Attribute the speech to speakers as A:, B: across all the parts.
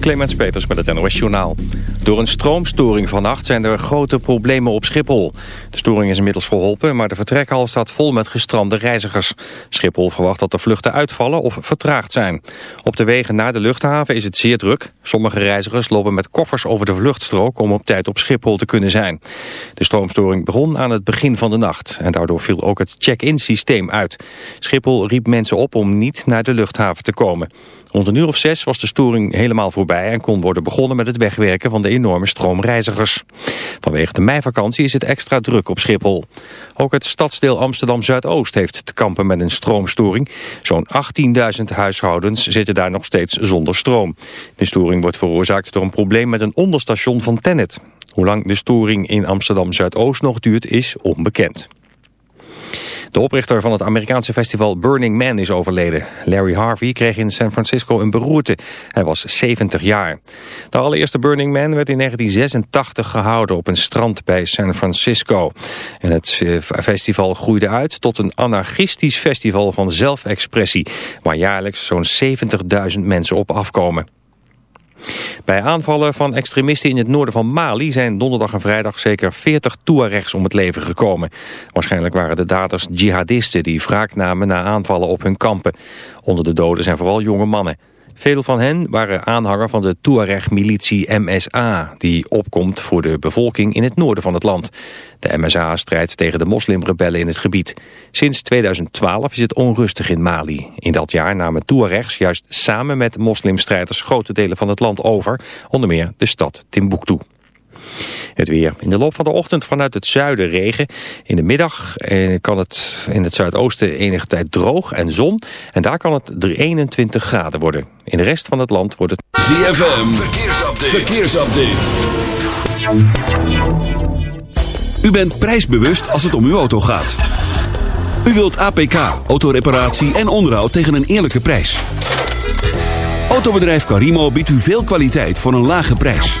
A: Clemens Peters met het NOS Journaal. Door een stroomstoring vannacht zijn er grote problemen op Schiphol. De storing is inmiddels verholpen, maar de vertrekhal staat vol met gestrande reizigers. Schiphol verwacht dat de vluchten uitvallen of vertraagd zijn. Op de wegen naar de luchthaven is het zeer druk. Sommige reizigers lopen met koffers over de vluchtstrook om op tijd op Schiphol te kunnen zijn. De stroomstoring begon aan het begin van de nacht en daardoor viel ook het check-in systeem uit. Schiphol riep mensen op om niet naar de luchthaven te komen. Rond een uur of zes was de storing helemaal voorbij en kon worden begonnen met het wegwerken van de enorme stroom reizigers. Vanwege de meivakantie is het extra druk op Schiphol. Ook het stadsdeel Amsterdam-Zuidoost heeft te kampen met een stroomstoring. Zo'n 18.000 huishoudens zitten daar nog steeds zonder stroom. De storing wordt veroorzaakt door een probleem met een onderstation van Tennet. Hoe lang de storing in Amsterdam-Zuidoost nog duurt is onbekend. De oprichter van het Amerikaanse festival Burning Man is overleden. Larry Harvey kreeg in San Francisco een beroerte. Hij was 70 jaar. De allereerste Burning Man werd in 1986 gehouden op een strand bij San Francisco. En het eh, festival groeide uit tot een anarchistisch festival van zelfexpressie... waar jaarlijks zo'n 70.000 mensen op afkomen. Bij aanvallen van extremisten in het noorden van Mali zijn donderdag en vrijdag zeker 40 Tuaregs om het leven gekomen. Waarschijnlijk waren de daders jihadisten die wraak namen na aanvallen op hun kampen. Onder de doden zijn vooral jonge mannen. Veel van hen waren aanhanger van de Tuareg-militie MSA... die opkomt voor de bevolking in het noorden van het land. De MSA strijdt tegen de moslimrebellen in het gebied. Sinds 2012 is het onrustig in Mali. In dat jaar namen Tuaregs juist samen met moslimstrijders... grote delen van het land over, onder meer de stad Timbuktu. Het weer. In de loop van de ochtend vanuit het zuiden regen. In de middag eh, kan het in het zuidoosten enige tijd droog en zon. En daar kan het 21 graden worden. In de rest van het land wordt het...
B: ZFM. Verkeersupdate. Verkeersupdate. U bent prijsbewust als het om uw auto gaat. U wilt APK, autoreparatie en onderhoud tegen een eerlijke prijs. Autobedrijf Carimo biedt u veel kwaliteit voor een lage prijs.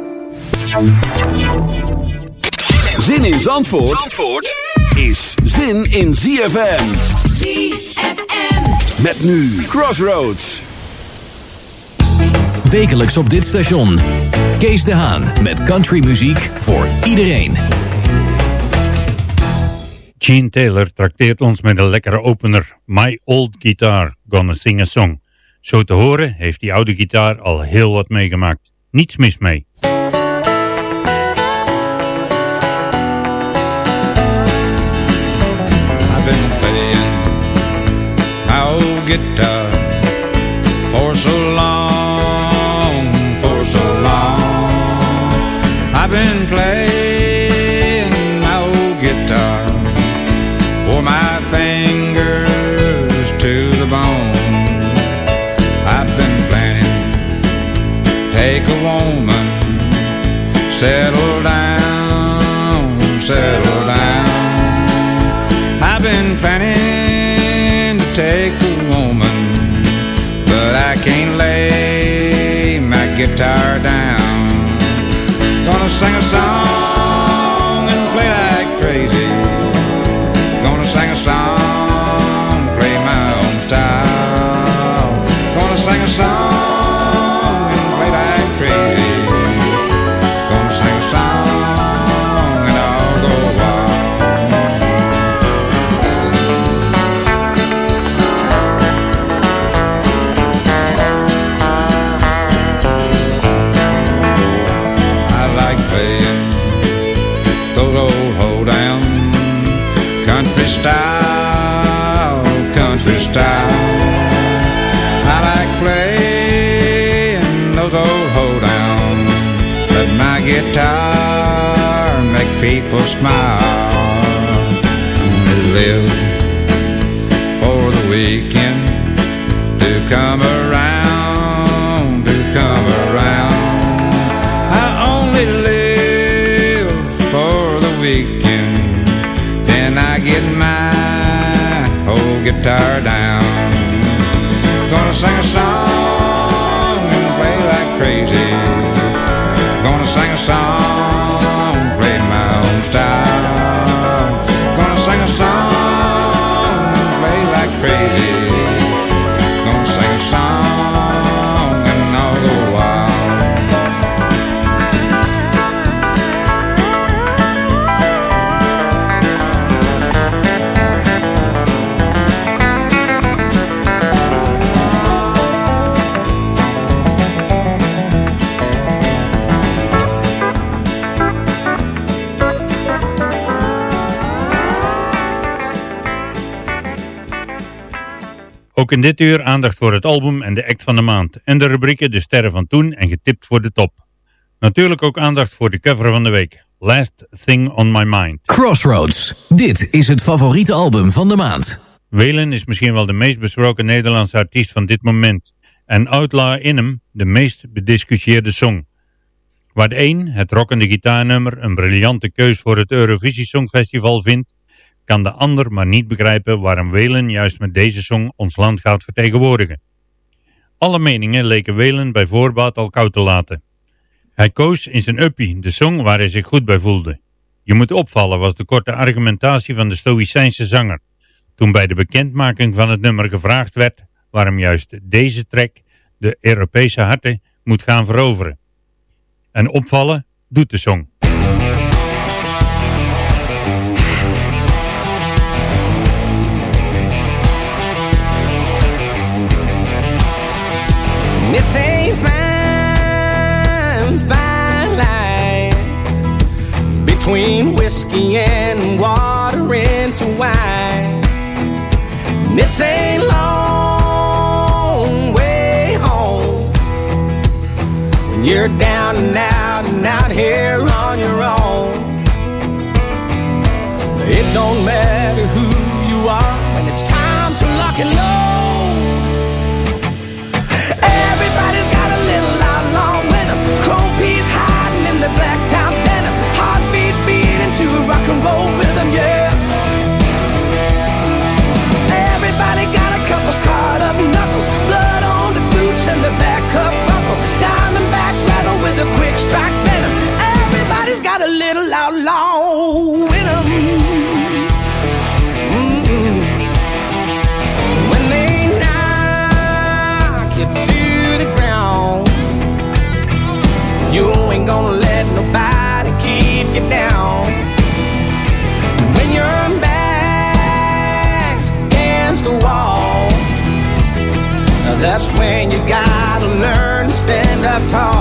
B: Zin in Zandvoort, Zandvoort is zin in ZFM.
C: ZFM.
B: Met nu Crossroads.
D: Wekelijks op dit station. Kees de Haan met countrymuziek voor iedereen.
E: Gene Taylor trakteert ons met een lekkere opener. My Old Guitar, Gonna Sing a Song. Zo te horen heeft die oude gitaar al heel wat meegemaakt. Niets mis mee.
F: Been playing. My old guitar for so long, Gonna people smile. We live for the weekend
E: Ook in dit uur aandacht voor het album en de act van de maand. En de rubrieken De Sterren van Toen en Getipt voor de Top. Natuurlijk ook aandacht voor de cover van de week. Last Thing on My Mind.
D: Crossroads. Dit is het favoriete album van de maand.
E: Welen is misschien wel de meest besproken Nederlandse artiest van dit moment. En Outlaw in hem de meest bediscussieerde song. Waar de een, het rockende gitaarnummer, een briljante keus voor het Eurovisie Songfestival vindt, kan de ander maar niet begrijpen waarom Welen juist met deze song ons land gaat vertegenwoordigen. Alle meningen leken Welen bij voorbaat al koud te laten. Hij koos in zijn uppie de song waar hij zich goed bij voelde. Je moet opvallen was de korte argumentatie van de Stoïcijnse zanger, toen bij de bekendmaking van het nummer gevraagd werd waarom juist deze track de Europese harten moet gaan veroveren. En opvallen doet de song.
G: It's a fine, fine line between whiskey and water into wine. It's a long way home when you're down and out and out here on your own. It don't matter who you are when it's time to lock and load. To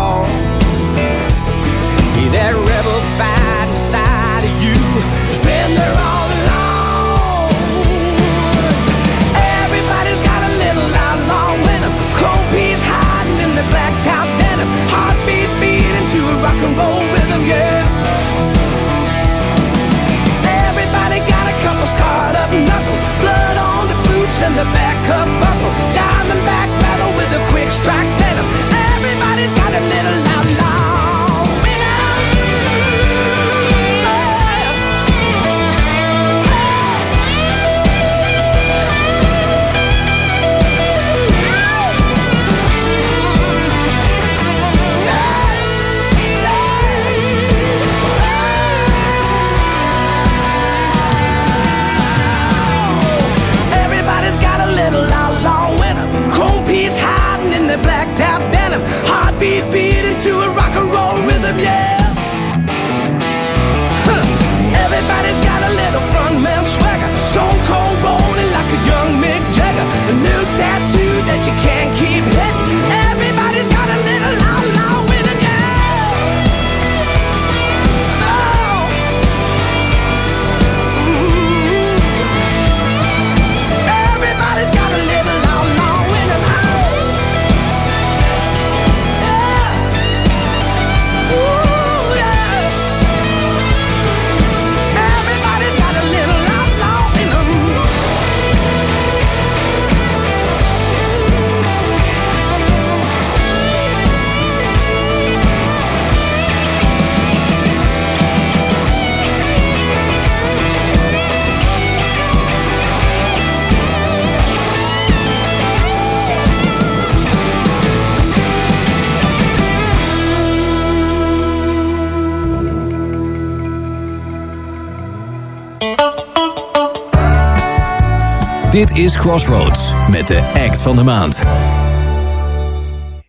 D: Dit is Crossroads met de act van de maand.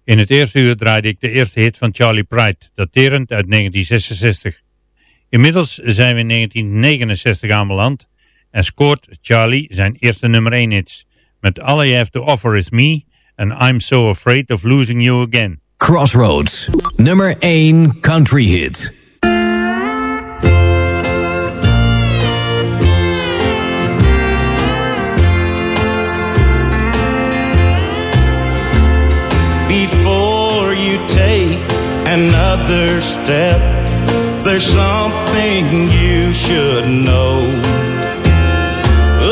E: In het eerste uur draaide ik de eerste hit van Charlie Pride, daterend uit 1966. Inmiddels zijn we in 1969 aanbeland en scoort Charlie zijn eerste nummer 1 hits. Met All I Have To Offer Is Me and I'm So Afraid Of Losing You Again.
D: Crossroads, nummer 1 country hit.
H: you take another step, there's something you should know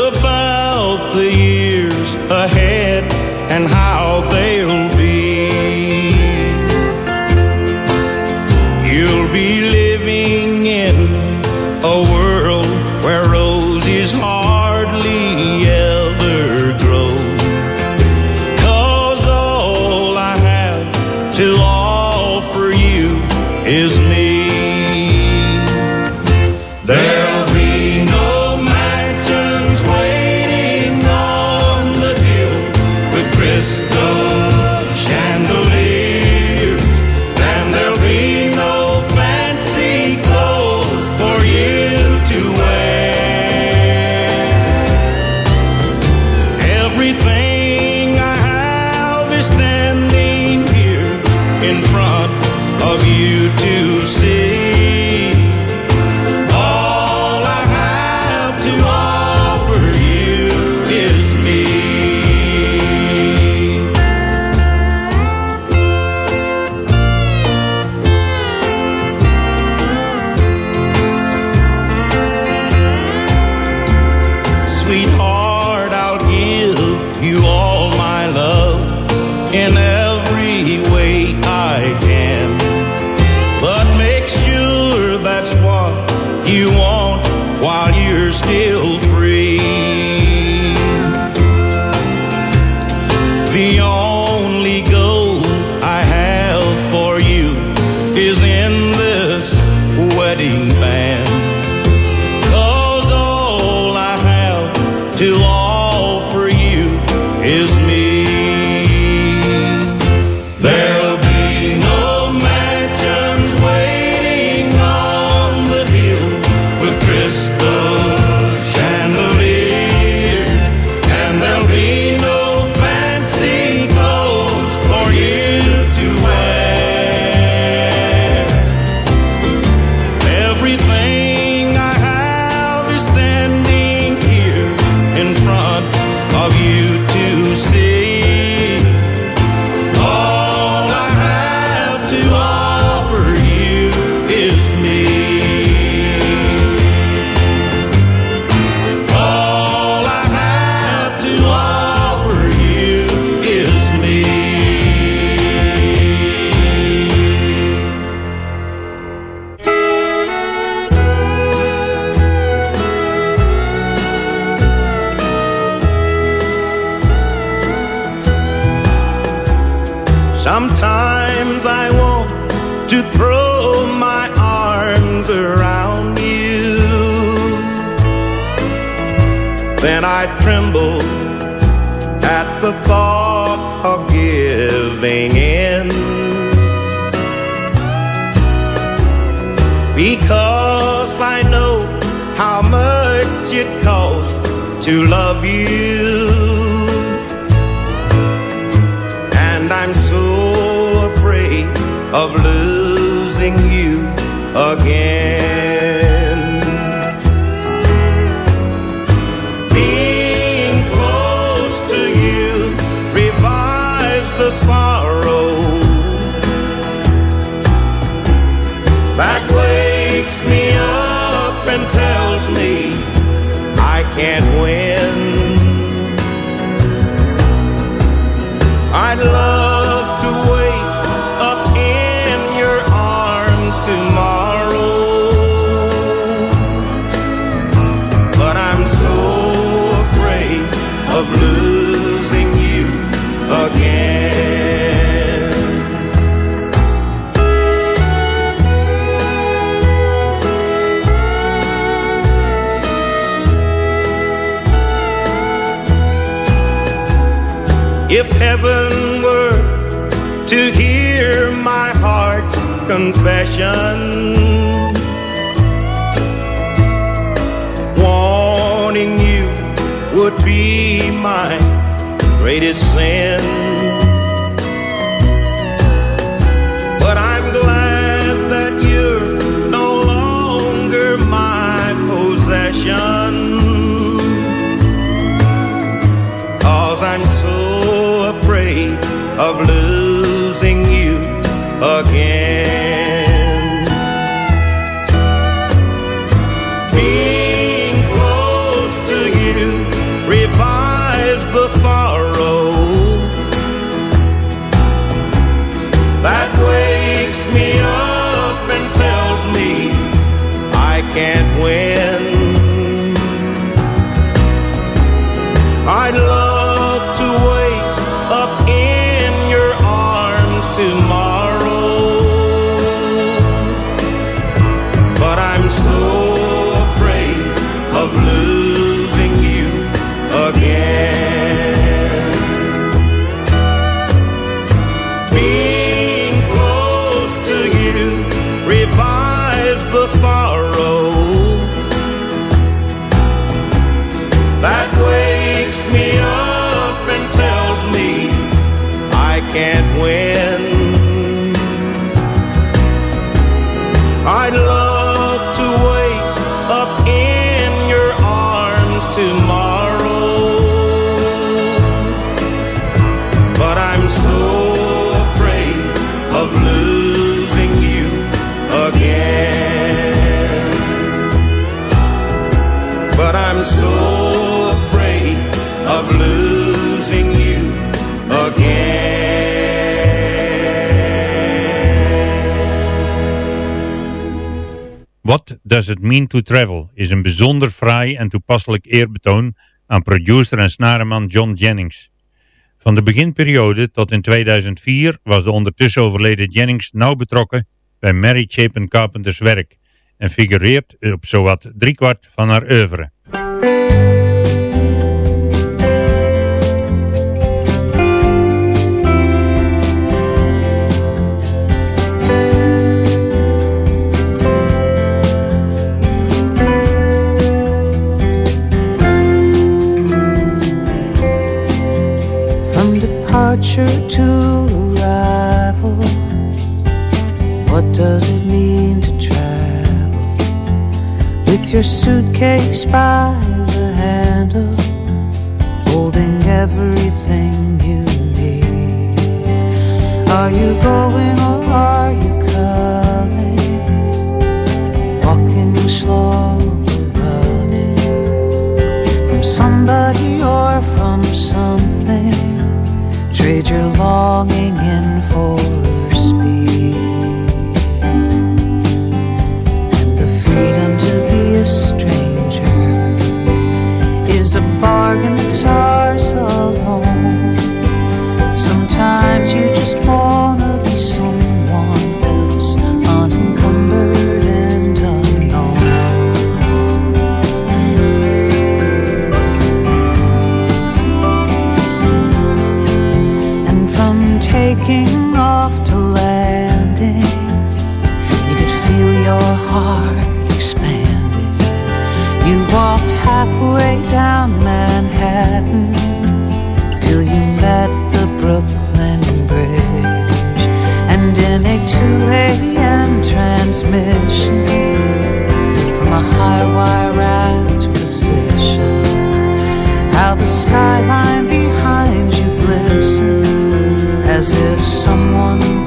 H: about the years ahead and how confession Wanting you would be my greatest sin. But I'm glad that you're no longer my possession. Cause I'm so afraid of losing you again.
E: Does It Mean to Travel is een bijzonder fraai en toepasselijk eerbetoon aan producer en snarenman John Jennings. Van de beginperiode tot in 2004 was de ondertussen overleden Jennings nauw betrokken bij Mary Chapin Carpenters werk en figureert op zowat driekwart van haar oeuvre.
I: torture to rival? What does it mean to travel with your suitcase by the handle, holding everything you need? Are you going? Oh. someone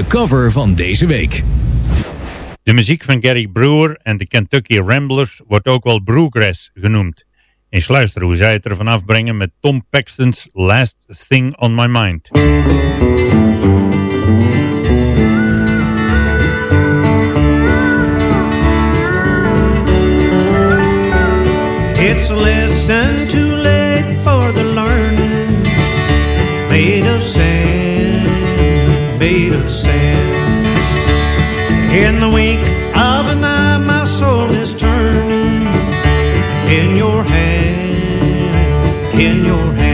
D: de cover van deze week.
J: De muziek van Gary Brewer en de Kentucky Ramblers wordt ook wel Brewgrass genoemd. In luisteren hoe zij het ervan afbrengen met Tom Paxton's Last Thing on My Mind.
K: It's listen In the wink of an eye, my soul is turning in your hand, in your hand.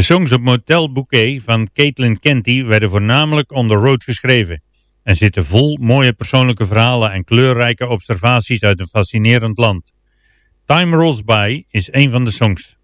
J: De songs op Motel Bouquet van Caitlin Kenty werden voornamelijk on the road geschreven en zitten vol mooie persoonlijke verhalen en kleurrijke observaties uit een fascinerend land. Time Rolls By is een van de songs.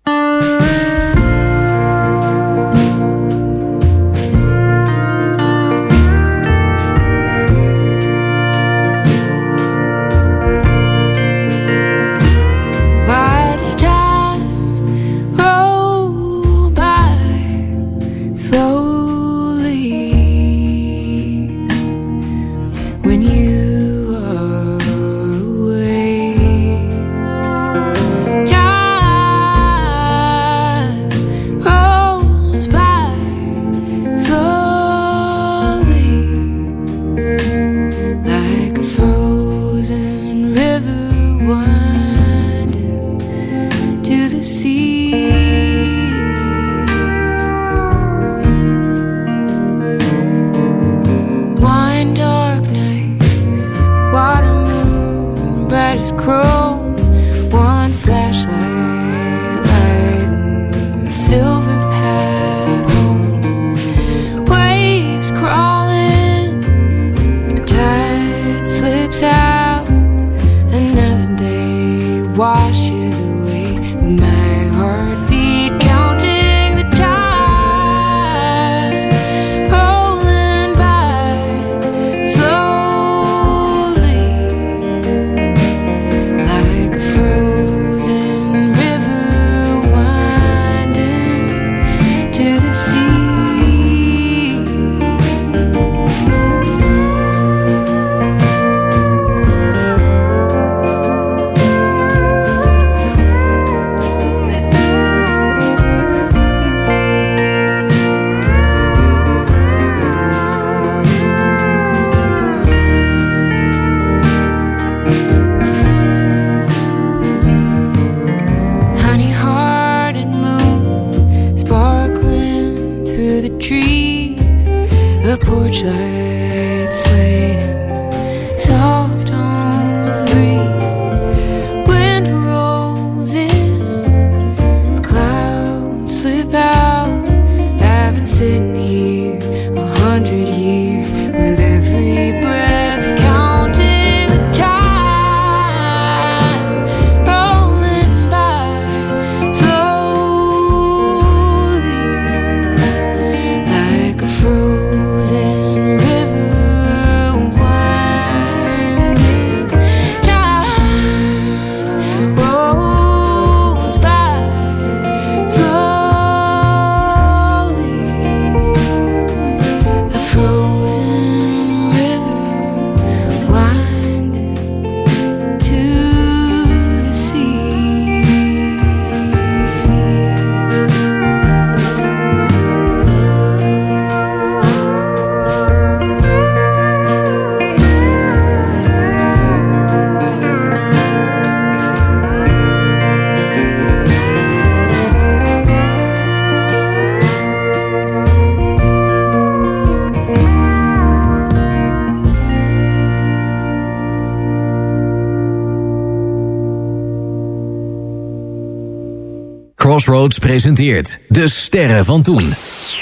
D: Crossroads presenteert De Sterren van Toen.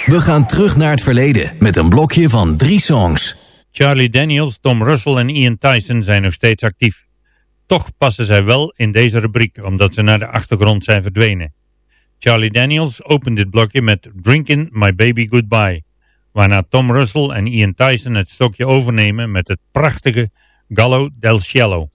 D: We gaan terug naar het verleden met een blokje van drie songs.
E: Charlie Daniels, Tom Russell en Ian Tyson zijn nog steeds actief. Toch passen zij wel in deze rubriek, omdat ze naar de achtergrond zijn verdwenen. Charlie Daniels opent dit blokje met Drinking My Baby Goodbye, waarna Tom Russell en Ian Tyson het stokje overnemen met het prachtige Gallo del Cielo.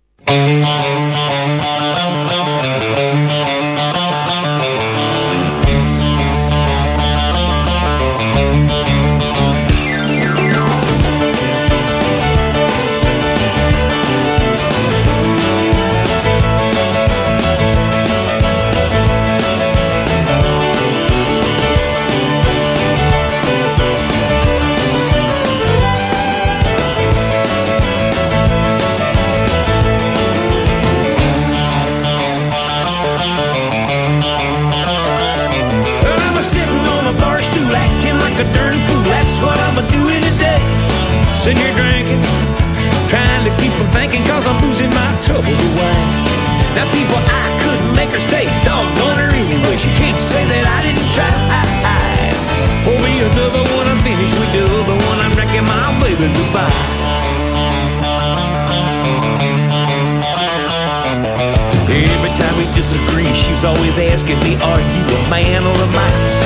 L: Anyway. She can't say that I didn't try. Oh, Pour me another one, I'm finished with the other one. I'm wrecking my baby goodbye. Every time we disagree, she's always asking me, Are you a man or a mouse?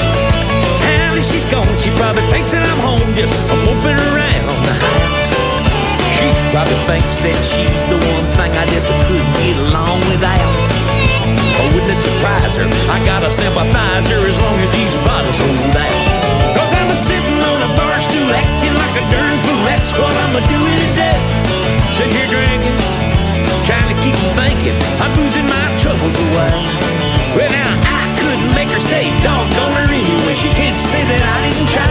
L: Now she's gone, she probably thinks that I'm home just a moping around the house. She probably thinks that she's the one thing I just couldn't get along without. Surprise her? I gotta sympathize her as long as these bottles hold out. Cause I'm a sitting on a bar stool acting like a darn fool. That's what I'm a doing today. Sitting here drinking trying to keep from thinking I'm losing my troubles away. Well, now I couldn't make her stay, doggone her anyway. She can't say that I didn't try.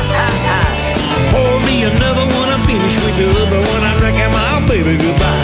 L: Pour me another one, I'm finished with the other one. I'm wrecking my baby goodbye.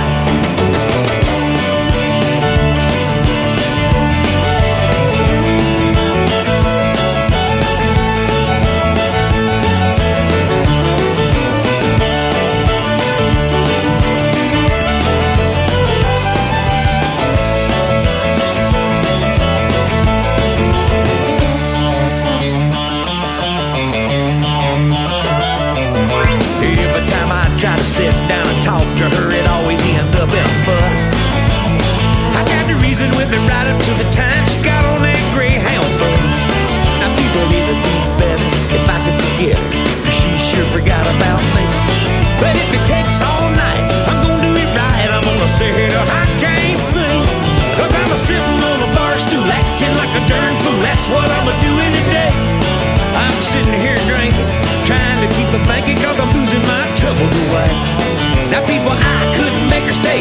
L: Reason with her right up to the time she got on that Greyhound bus. Now people it would be better if I could forget her, she sure forgot about me. But if it takes all night, I'm gonna do it right. I'm gonna sit here till I can't see. Cause I'm a sitting on a bar stool acting like a darn fool. That's what I'm a doing today. I'm sitting here drinking, trying to keep from thinking cause I'm losing my troubles away. Now people, I couldn't make her stay,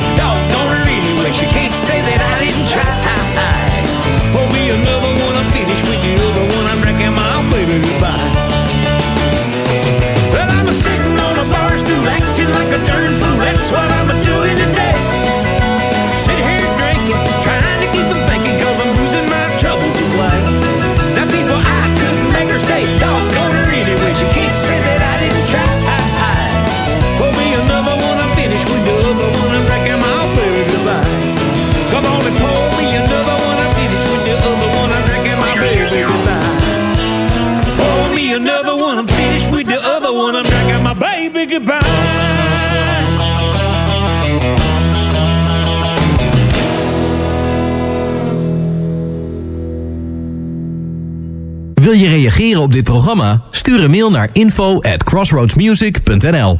D: op dit programma? Stuur een mail naar info at crossroadsmusic.nl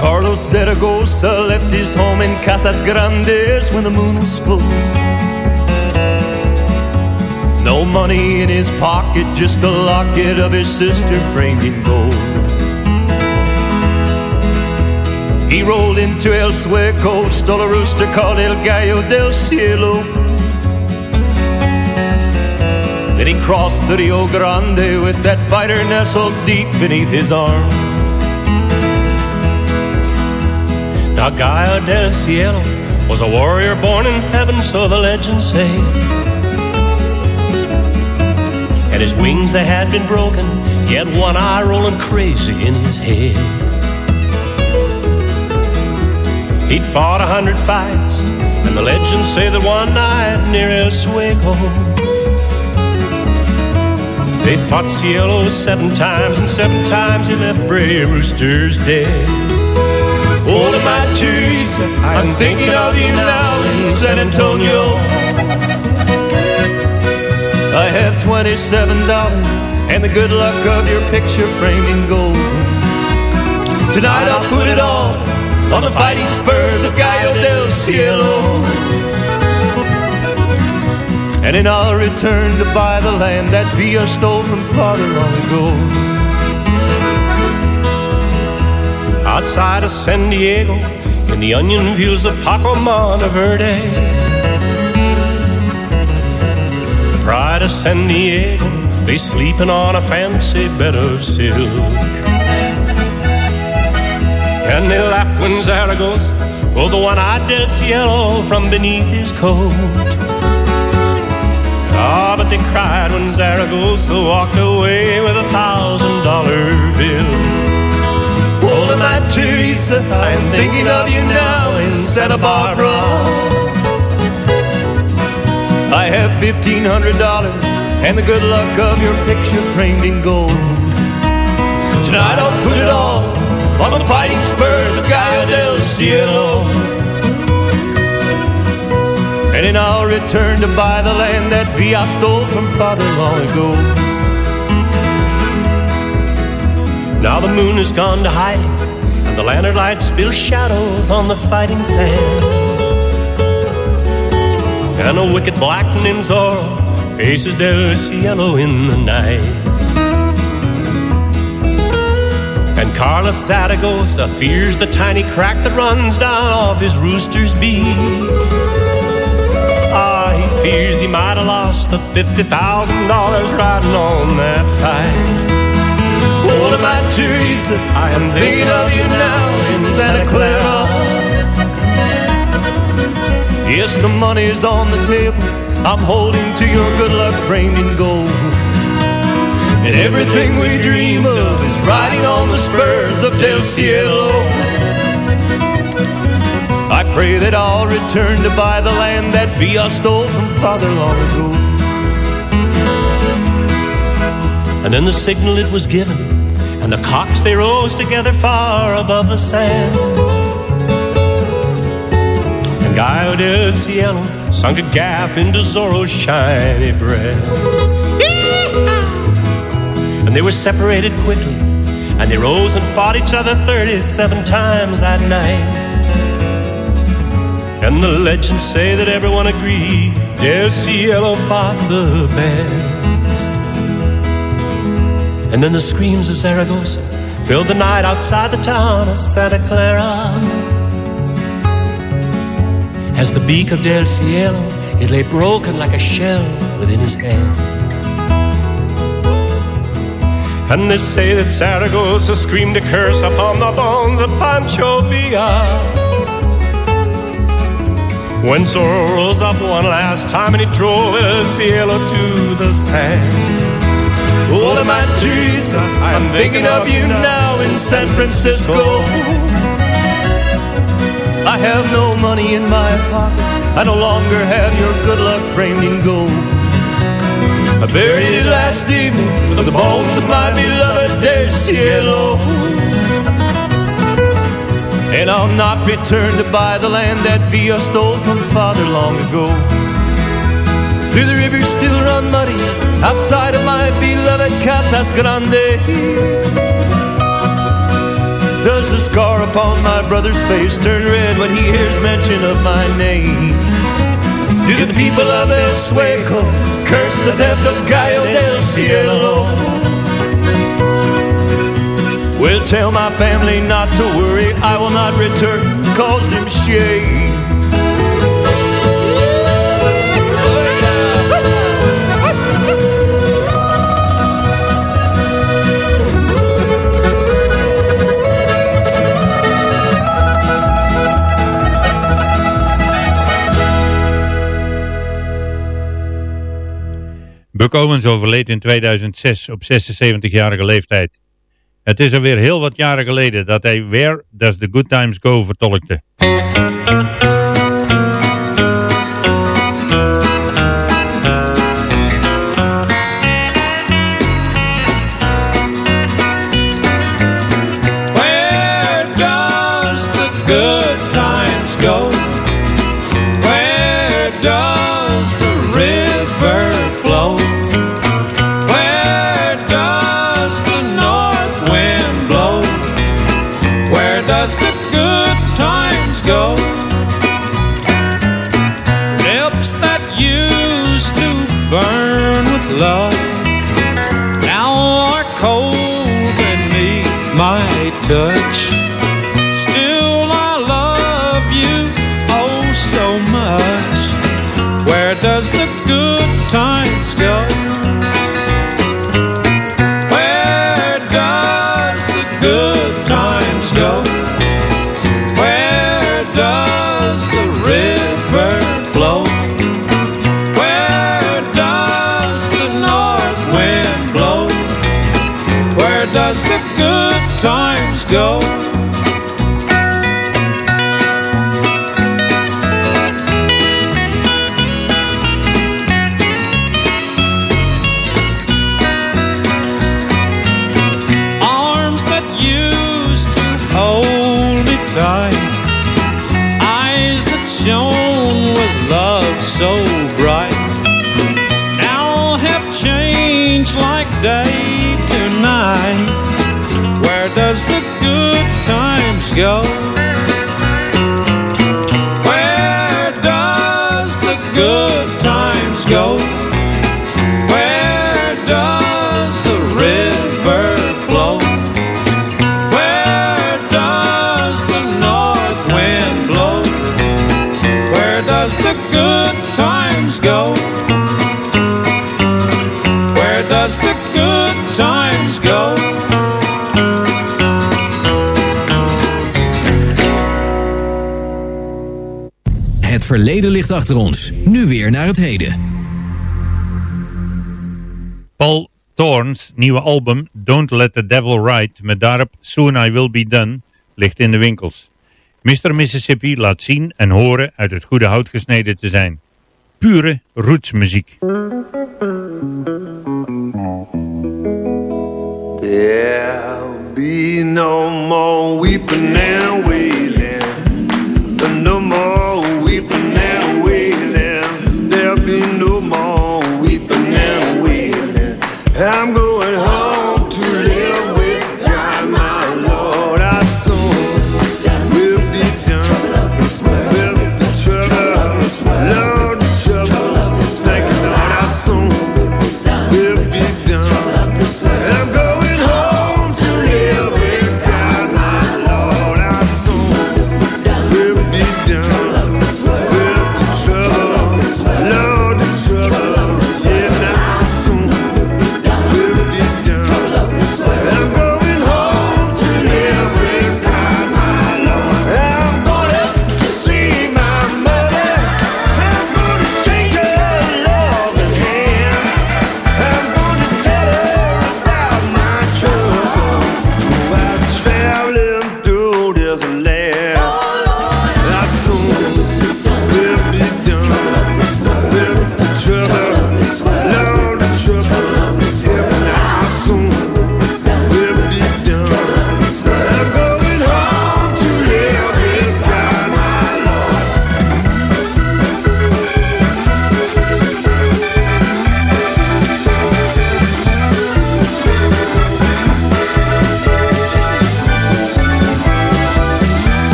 M: Carlos Zaragoza left his home in Casas Grandes when the moon was full. Money in his pocket, just the locket of his sister framed in gold. He rolled into El Sueco, stole a rooster called El Gallo del Cielo. Then he crossed the Rio Grande with that fighter nestled deep beneath his arm. Now Gallo del Cielo was a warrior born in heaven, so the legends say. And his wings they had been broken. He had one eye rolling crazy in his head. He'd fought a hundred fights, and the legends say that one night near El Sueco, they fought Cielo seven times, and seven times he left brave roosters dead. Oh, my Teresa, I'm thinking of you now in San Antonio. Have twenty-seven dollars and the good luck of your picture framed in gold. Tonight I'll put it all on the fighting spurs of Gallo del Cielo. And then I'll return to buy the land that Villa stole from father long ago. outside of San Diego in the onion fields of Paco Monteverde. Pride of San Diego, they sleeping on a fancy bed of silk. And they laughed when Zaragoza pulled the one-eyed del cielo from beneath his coat. Ah, but they cried when Zaragoza walked away with a thousand dollar bill. Oh, my Teresa, I'm thinking of you now in Santa Barbara. I have fifteen hundred dollars and the good luck of your picture framed in gold. Tonight I'll put it all on the fighting spurs of Gallo del Cielo. And then I'll return to buy the land that Villa stole from father long ago. Now the moon has gone to hiding, and the lantern light spills shadows on the fighting sand. And a wicked black named Zorro faces Del Cielo in the night. And Carlos Zaragoza fears the tiny crack that runs down off his rooster's beak. Ah, he fears he might have lost the $50,000 riding on that fight. Oh, my Teresa, I am thinking of you now in Santa Clara. Yes, the money's on the table. I'm holding to your good luck framed in gold. And everything we dream of is riding on the spurs of Del Cielo. I pray that I'll return to buy the land that Villa stole from father long ago. And then the signal it was given, and the cocks they rose together far above the sand. Gallo del Cielo sunk a gaff into Zorro's shiny breast. And they were separated quickly, and they rose and fought each other 37 times that night. And the legends say that everyone agreed Del Cielo fought the best. And then the screams of Zaragoza filled the night outside the town of Santa Clara. As the beak of Del Cielo, it lay broken like a shell within his hand. And they say that Zaragoza screamed a curse upon the bones of Pancho Villa. When Zorro rose up one last time and he drove El Cielo to the sand. Oh, my Teresa, I'm thinking of you now in San Francisco. I have no money in my pocket. I no longer have your good luck framed in gold. I buried it last evening with the bones of my beloved Del Cielo. And I'll not return to buy the land that Villa stole from father long ago. Through the rivers still run muddy outside of my beloved Casas Grande. Does the scar upon my brother's face turn red when he hears mention of my name? Do the people of El Sueco curse the death of Gallo del Cielo? Well, tell my family not to worry, I will not return, cause him shame.
N: Owens overleed in 2006 op 76-jarige leeftijd. Het is alweer heel wat jaren geleden dat hij Where Does the Good Times Go vertolkte.
D: Nu weer naar het heden.
N: Paul Thorns nieuwe album Don't Let the Devil Ride met daarop Soon I Will Be Done ligt in de winkels. Mr. Mississippi laat zien en horen uit het goede hout gesneden te zijn. Pure rootsmuziek.
O: There'll be no more weeping and wailing, no more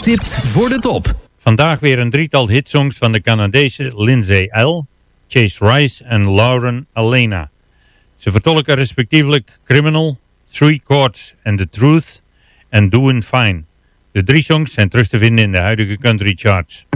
D: Getipt voor de top.
E: Vandaag weer een drietal hitsongs van de Canadese Lindsay L., Chase Rice en Lauren Elena. Ze vertolken respectievelijk Criminal, Three Chords and the Truth en Doing Fine. De drie songs zijn terug te vinden in de huidige country charts.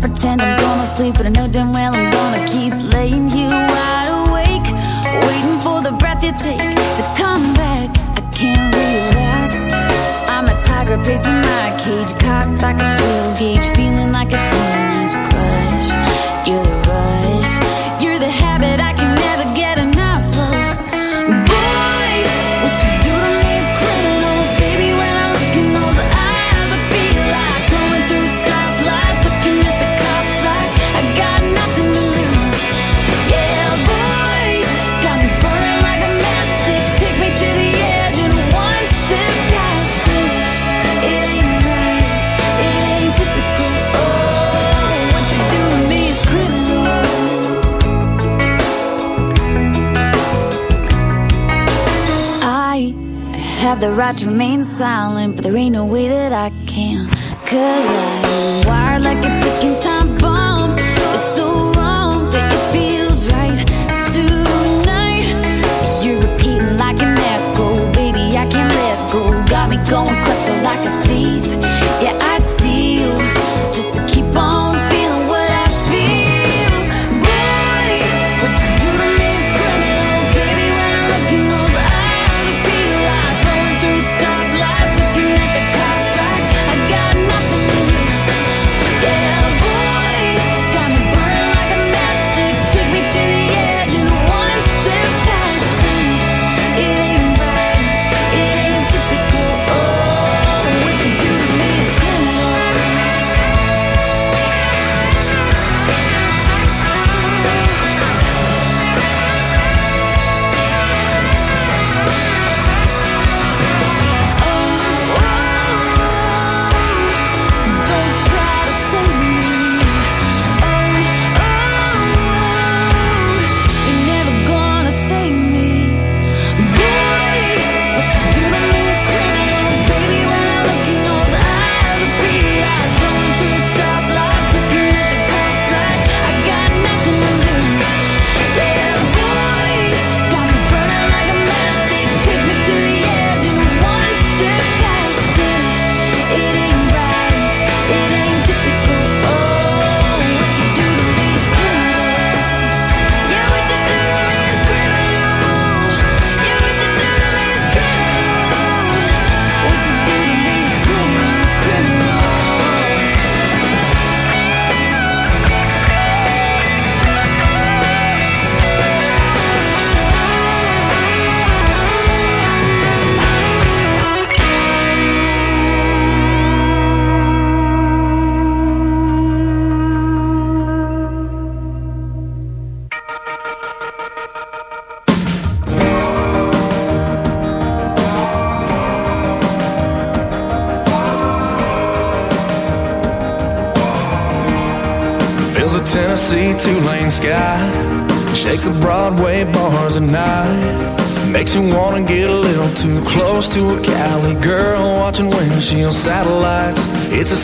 P: Pretend I'm gonna sleep, but I know damn well I'm gonna keep laying you wide awake, waiting for the breath you take to come back. I can't relax. I'm a tiger pacing my cage, cocked like a 12 gauge, have the right to remain silent, but there ain't no way that I can. Cause I'm wired like a ticking time bomb. It's so wrong that it feels right tonight. You're repeating like an echo, baby. I can't let go. Got me going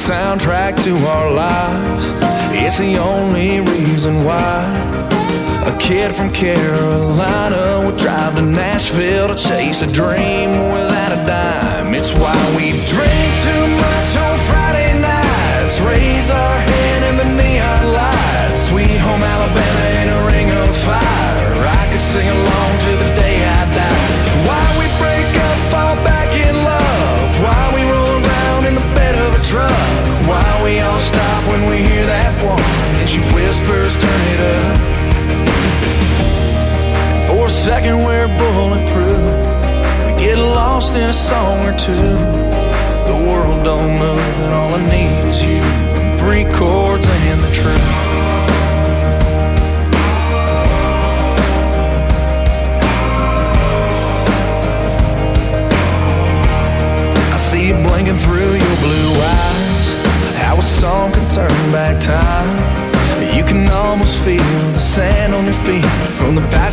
Q: soundtrack to our lives. It's the only reason why A kid from Carolina would drive to Nashville To chase a dream without a dime. It's why we drink too much on Friday nights. Raise our hand in the neon lights. Sweet home Alabama in a ring of fire. I could sing along whispers, turn it up. For a second we're bulletproof We get lost in a song or two. The world don't move and all I need is you. Three chords and the truth. I see you blinking through your blue eyes. How a song can turn back time.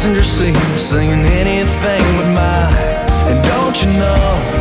Q: Passenger seat, singing anything but mine. And don't you know,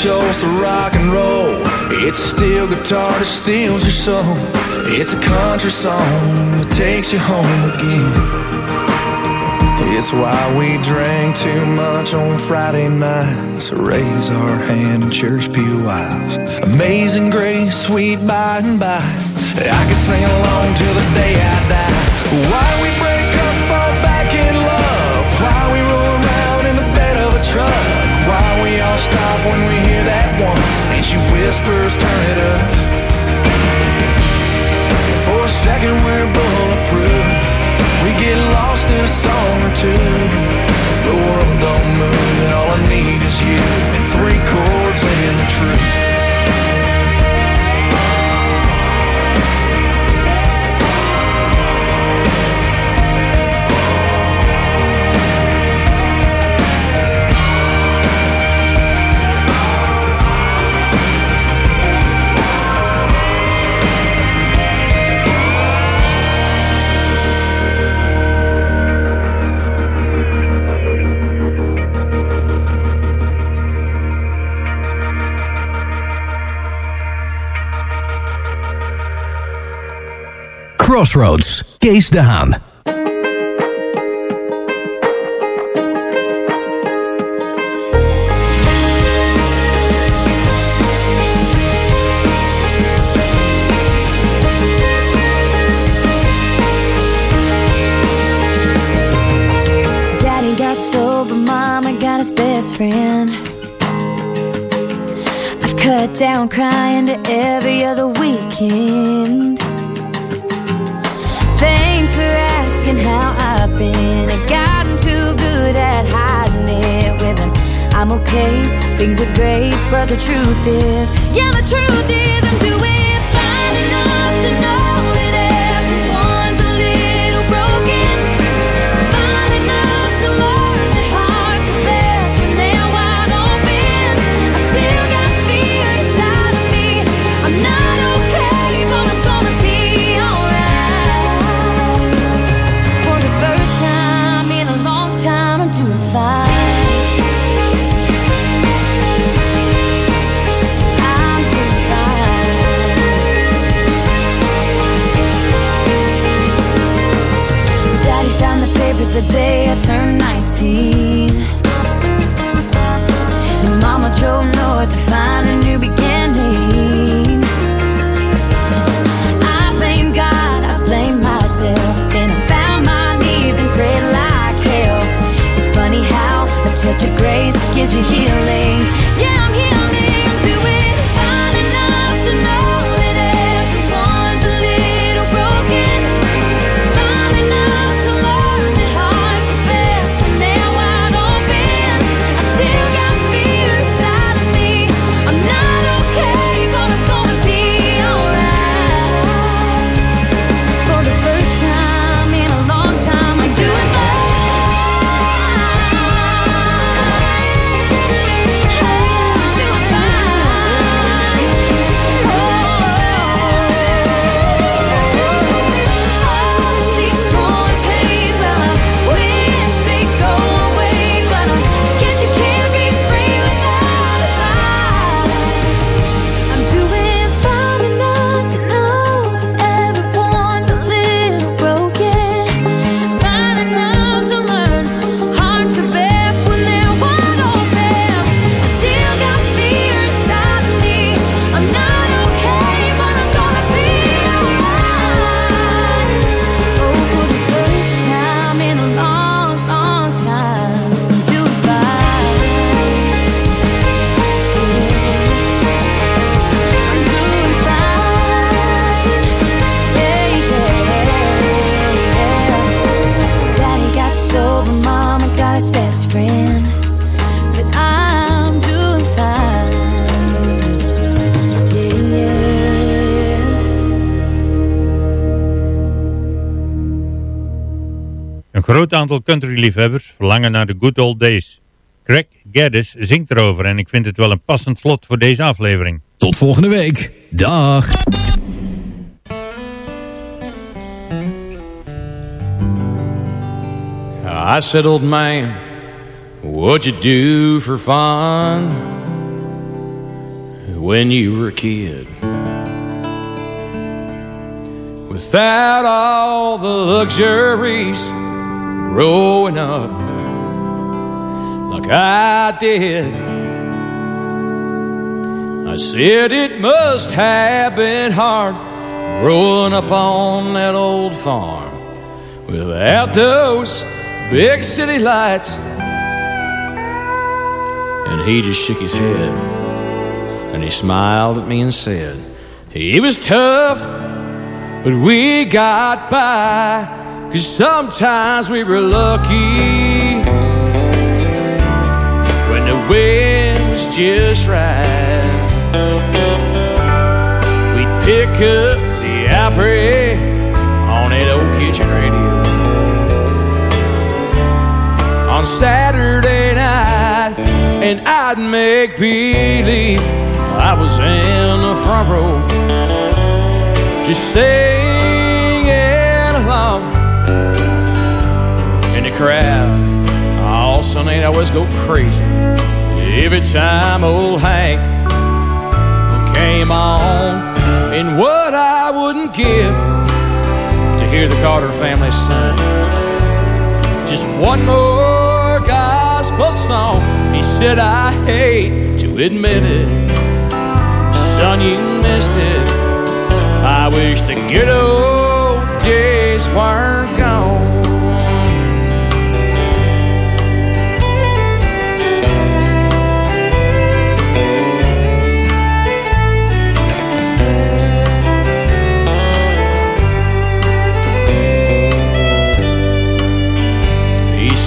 Q: shows to rock and roll. It's steel guitar that steals your soul. It's a country song that takes you home again. It's why we drink too much on Friday nights. Raise our hand in church pew aisles. Amazing grace, sweet by and by. I could sing along till the day I die. Why we when we hear that one. And she whispers, turn it up. For a second we're bulletproof. We get lost in a song or two. The world don't move, and all I need is you and three chords and
D: Crossroads, Kees de Haan.
P: Daddy got sober, mama got his best friend. I've cut down crying to every other weekend. I'm okay, things are great, but the truth is, yeah, the truth is, I'm doing the day I turned 19. And Mama drove north to find a new beginning. I blame God, I blame myself. Then I found my knees and prayed like hell. It's funny how a touch of grace gives you healing. Yeah,
E: groot aantal country-liefhebbers verlangen naar de good old days. Craig Gaddis zingt erover en ik vind het wel een passend slot voor deze aflevering.
D: Tot volgende week. Dag.
R: I said, old man, what'd you do for fun when you were a kid? Without all the luxuries growing up like I did. I said it must have been hard growing up on that old farm without those big city lights. And he just shook his head and he smiled at me and said, It was tough, but we got by. Cause sometimes we were lucky when the wind was just right. We'd pick up the Opry on that old kitchen radio on Saturday night, and I'd make believe I was in the front row, just singing crowd, all Sunday, I always go crazy every time old Hank came on. And what I wouldn't give to hear the Carter family sing just one more gospel song. He said, I hate to admit it, son, you missed it. I wish the good old days weren't gone.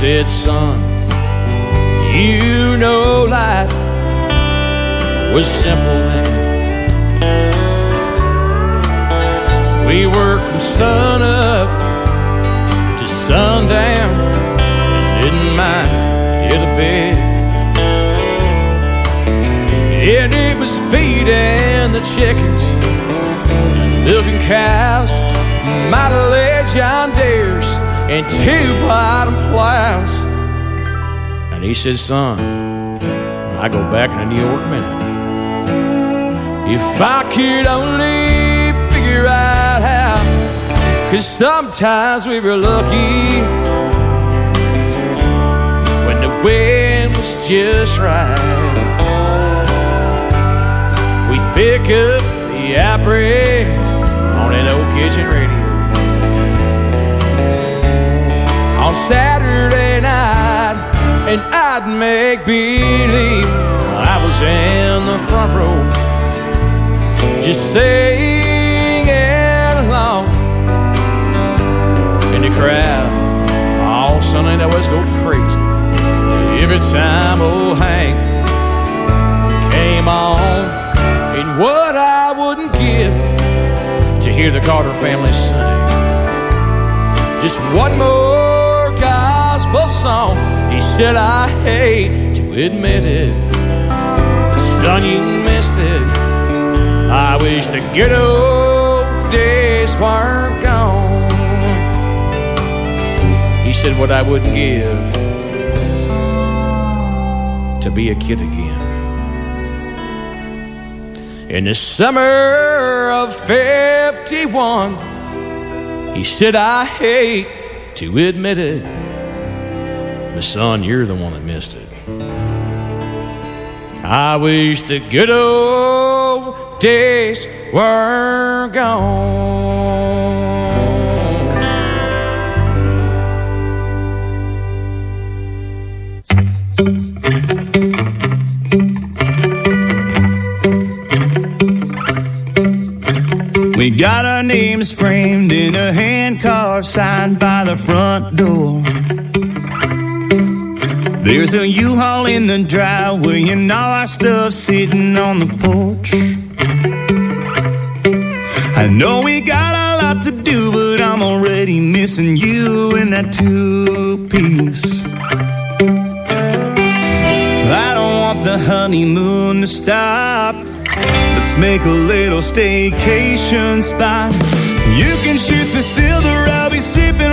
R: Said, son, you know life was simple then. We worked from sun up to sundown and didn't mind it a bit. And it was feeding the chickens, milking cows, John Deere's, and two bottom plows. And he said, son, I go back to New York minute. If I could only figure out how, cause sometimes we were lucky when the wind was just right. We'd pick up the Opry on that old kitchen radio. On Saturday night, and I'd make believe I was in the front row, just singing along. In the crowd, all Sunday that was go crazy. Every time old Hank came on, and what I wouldn't give to hear the Carter family sing. Just one more song. He said, I hate to admit it. Son, you missed it. I wish the good old days weren't gone. He said, What I wouldn't give to be a kid again. In the summer of 51, he said, I hate to admit it, son, you're the one that missed it. I wish the good old days were gone.
H: We got our names framed in a hand carved sign by the front door. There's a U-Haul in the driveway and all our stuff sitting on the porch. I know we got a lot to do, but I'm already missing you in that two piece. I don't want the honeymoon to stop. Let's make a little staycation spot. You can shoot the silver, I'll be sipping.